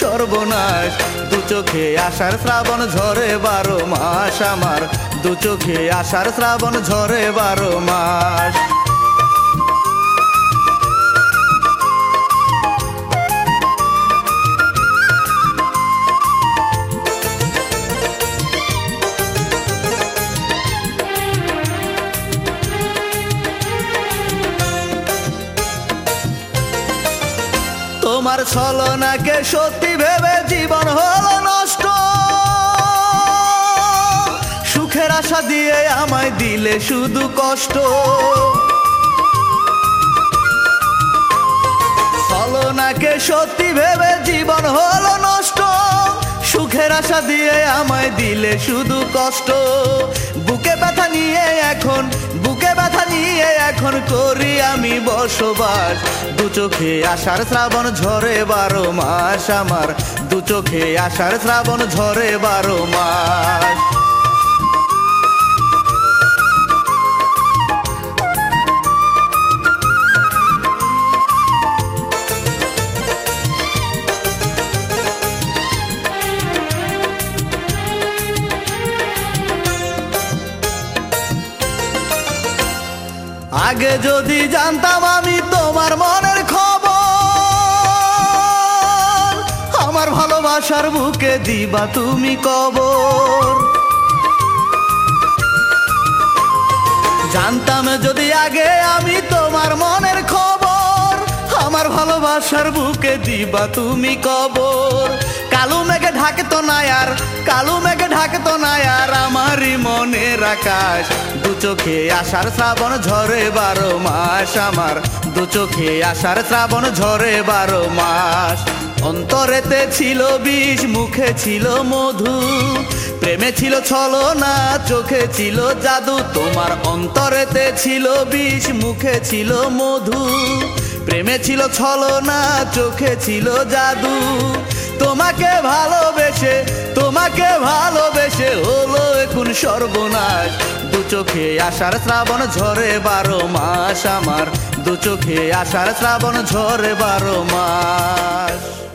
سرونا دو چھ آشا شروع بار ماشا دو چھ آشر شروع بار ما ستی جی نش سکھر آشا دے ہم کش بوکے پھٹ کرسب دو چھوارے شراب بار ماسمار دو چھ آشا شرا جڑے بار ما آگے من خبر ہمارے بوکے جانت آگے تو من خبر ہمارے دیبا تمہیں کب کالو مکت نا کالو مکت ن من آکاش مس ہمارے سارے شروع تمارے چل بیس مل مدو چل چلنا چھ جادو تما کے سرونا دو چھے آ ساڑے شرا جرے بار ماس ہمار دو چوکے آ ساڑے شرا جر بار ماس